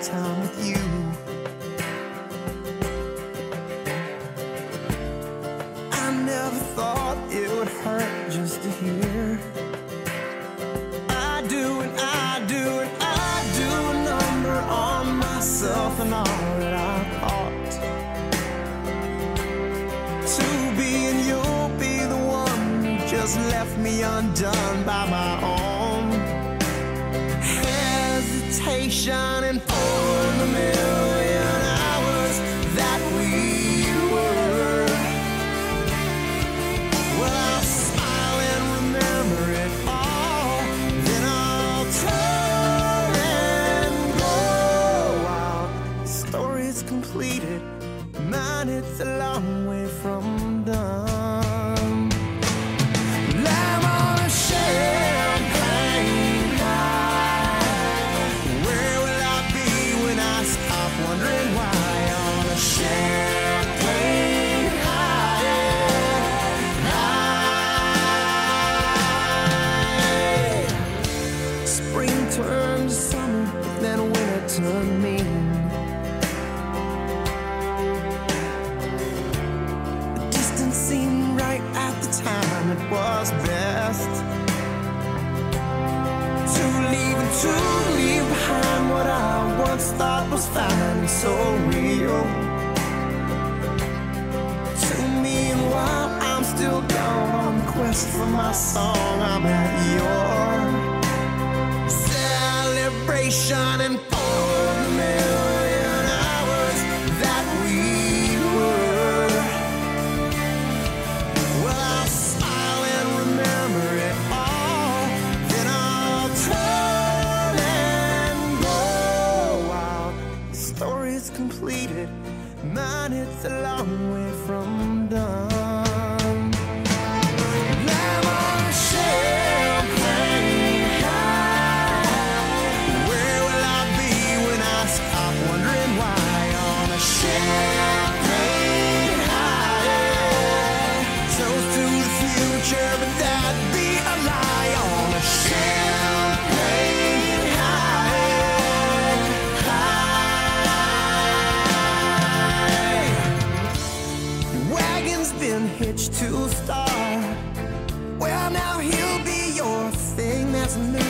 lifetime with you. I never thought it would hurt just to hear. I do and I do and I do a number on myself and all that I thought. To be and you'll be the one who just left me undone by my own hesitation and was best to leave and to leave behind what I once thought was fine so real. To me, and while I'm still gone on the quest for my song, I'm at your celebration and it's a long way from done. I'm on a champagne high. Where will I be when I stop wondering why? On a champagne high. Toast to the future, but that. be. star. Well, now he'll be your thing that's new.